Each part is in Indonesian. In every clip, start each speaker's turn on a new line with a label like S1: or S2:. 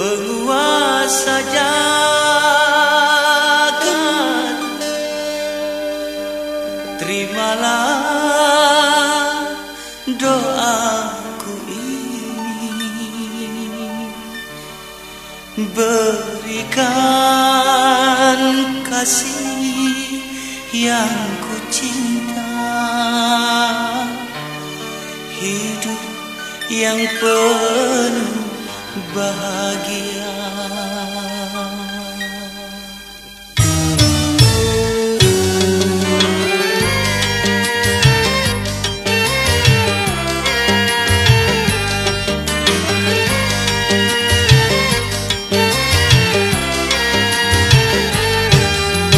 S1: penguasa jagat. Terimalah doaku ini. Berikan kasih yang kucinta hidup yang penuh bahagia.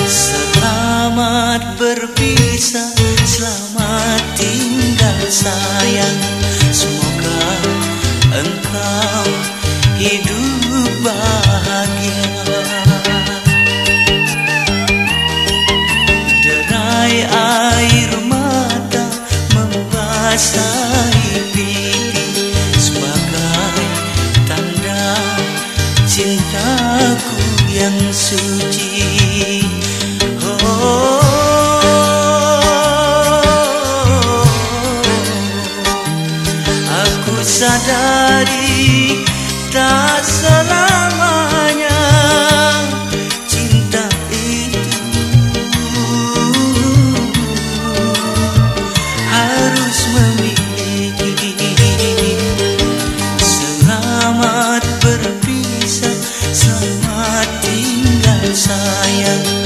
S1: Selamat berpisah, selamat tinggal sayang. Semoga engkau hidup tinggal sayang.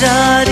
S1: हज़ार